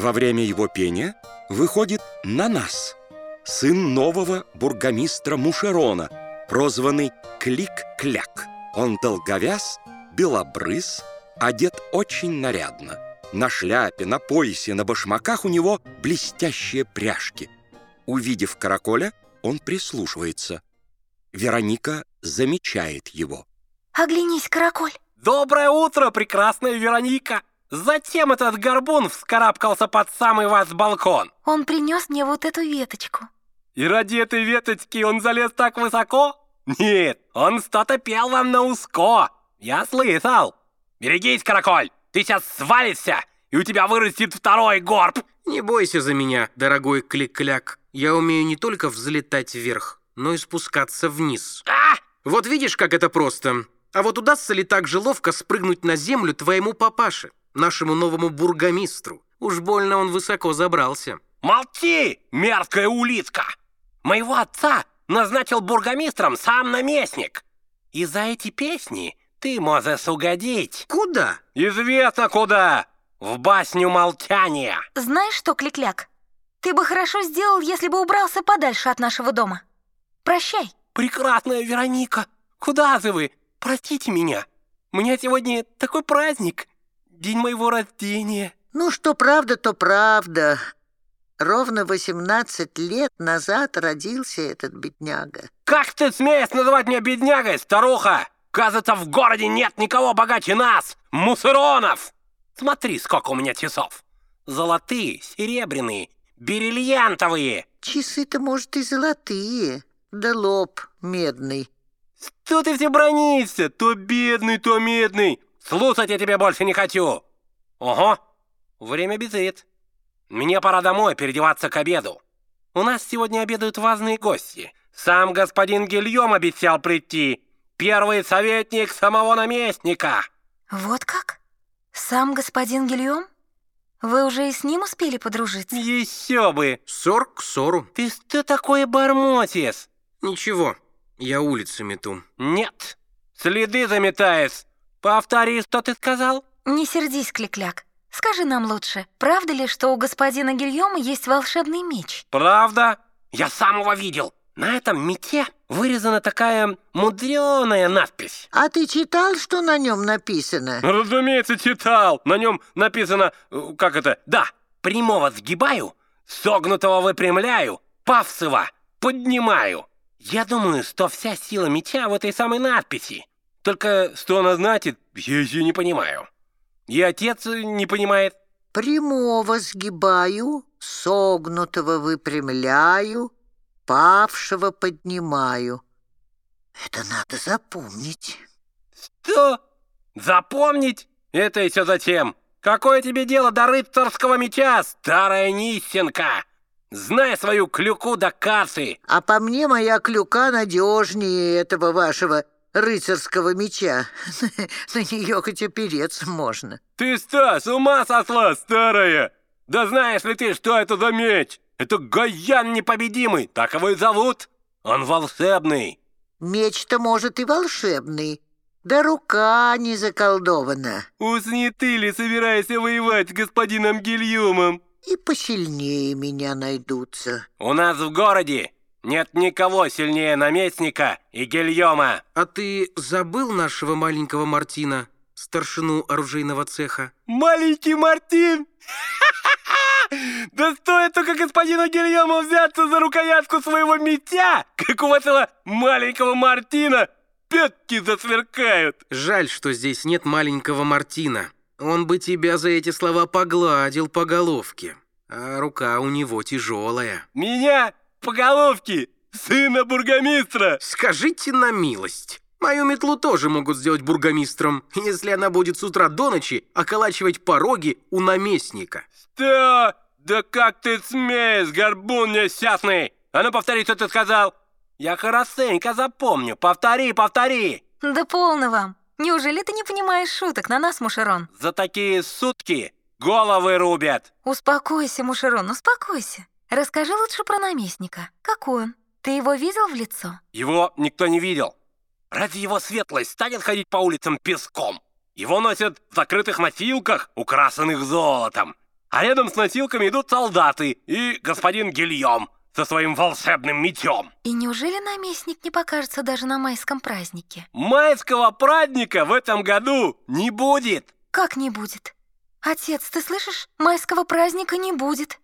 Во время его пения выходит Нанас, сын нового бургомистра Мушерона, прозванный Клик-Кляк. Он долговяз, белобрыс, одет очень нарядно. На шляпе, на поясе, на башмаках у него блестящие пряжки. Увидев караколя, он прислушивается. Вероника замечает его. Оглянись, караколь. Доброе утро, прекрасная Вероника! Затем этот горбун вскарабкался под самый вас балкон. Он принес мне вот эту веточку. И ради этой веточки он залез так высоко? Нет, он что-то пел вам на узко. Я слышал. Берегись, караколь, ты сейчас свалишься, и у тебя вырастет второй горб. Не бойся за меня, дорогой клик-кляк. Я умею не только взлетать вверх, но и спускаться вниз. А! Вот видишь, как это просто. А вот удастся ли так же ловко спрыгнуть на землю твоему папаше, нашему новому бургомистру? Уж больно он высоко забрался. Молчи, мерзкая улитка! Моего отца назначил бургомистром сам наместник. И за эти песни ты можешь угодить. Куда? Известно куда. В басню молчания. Знаешь что, Кликляк? Ты бы хорошо сделал, если бы убрался подальше от нашего дома. Прощай. Прекрасная Вероника, куда же вы? Простите меня. У меня сегодня такой праздник. День моего рождения. Ну, что правда, то правда. Ровно 18 лет назад родился этот бедняга. Как ты смеешь называть меня беднягой, старуха? Кажется, в городе нет никого богаче нас, мусоронов. Смотри, сколько у меня часов. Золотые, серебряные, бриллиантовые. Часы-то, может, и золотые, да лоб медный. Что ты все бронишься? То бедный, то медный. Слушать я тебя больше не хочу. Ого, время бежит. Мне пора домой переодеваться к обеду. У нас сегодня обедают важные гости. Сам господин Гильем обещал прийти. Первый советник самого наместника. Вот как? Сам господин Гильем? Вы уже и с ним успели подружиться? Еще бы. Ссор к ссору. Ты что такое бормочешь? Ничего, я улицы мету. Нет, следы заметаешь. Повтори, что ты сказал? Не сердись, Кликляк. Скажи нам лучше, правда ли, что у господина Гильома есть волшебный меч? Правда? Я сам его видел. На этом мече вырезана такая мудреная надпись. А ты читал, что на нем написано? Разумеется, читал. На нем написано, э, как это, да, прямого сгибаю, согнутого выпрямляю, павсова поднимаю. Я думаю, что вся сила меча в этой самой надписи. Только что она значит, я еще не понимаю. И отец не понимает. Прямого сгибаю, согнутого выпрямляю, павшего поднимаю. Это надо запомнить. Что? Запомнить? Это еще зачем? Какое тебе дело до рыцарского меча, старая нищенка? Знай свою клюку до кассы. А по мне моя клюка надежнее этого вашего рыцарского меча. На нее хоть опереться можно. Ты что, с ума сошла, старая? Да знаешь ли ты, что это за меч? Это Гаян непобедимый, так его и зовут. Он волшебный. Меч-то, может, и волшебный, да рука не заколдована. Уж не ты ли собираешься воевать с господином Гильюмом? И посильнее меня найдутся. У нас в городе нет никого сильнее наместника и Гильома. А ты забыл нашего маленького Мартина, старшину оружейного цеха? Маленький Мартин? Да стоит только господину Гильому взяться за рукоятку своего меча, как у этого маленького Мартина пятки засверкают. Жаль, что здесь нет маленького Мартина. Он бы тебя за эти слова погладил по головке. А рука у него тяжелая. Меня по головке, сына бургомистра. Скажите на милость. Мою метлу тоже могут сделать бургомистром, если она будет с утра до ночи околачивать пороги у наместника. Что? Да как ты смеешь, горбун несчастный? А ну повтори, что ты сказал. Я хорошенько запомню. Повтори, повтори. Да полно вам. Неужели ты не понимаешь шуток на нас, Мушерон? За такие сутки головы рубят. Успокойся, Мушерон, успокойся. Расскажи лучше про наместника. Какой он? Ты его видел в лицо? Его никто не видел. Разве его светлость станет ходить по улицам песком? Его носят в закрытых носилках, украшенных золотом. А рядом с носилками идут солдаты и господин Гильем со своим волшебным мечом. И неужели наместник не покажется даже на майском празднике? Майского праздника в этом году не будет. Как не будет? Отец, ты слышишь? Майского праздника не будет.